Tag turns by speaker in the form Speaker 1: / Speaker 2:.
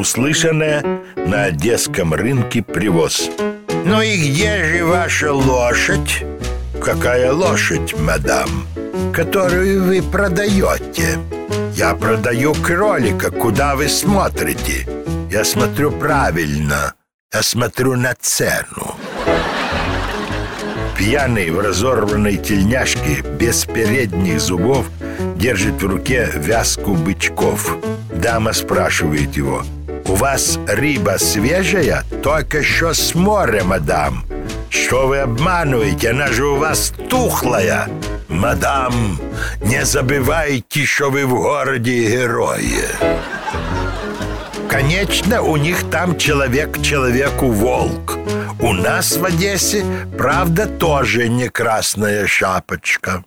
Speaker 1: услышанное на одесском рынке привоз.
Speaker 2: Ну и где же ваша лошадь?
Speaker 1: Какая лошадь, мадам?
Speaker 2: Которую вы продаете?
Speaker 1: Я продаю кролика, куда вы смотрите? Я смотрю правильно, я смотрю на цену. Пьяный в разорванной тельняшке, без передних зубов, держит в руке вязку бычков. Дама спрашивает его, «У вас рыба свежая? Только что с моря, мадам. Что вы обманываете? Она же у вас тухлая. Мадам, не забывайте, что вы в городе герои». Конечно, у них там человек человеку волк. У нас в Одессе, правда, тоже не красная шапочка.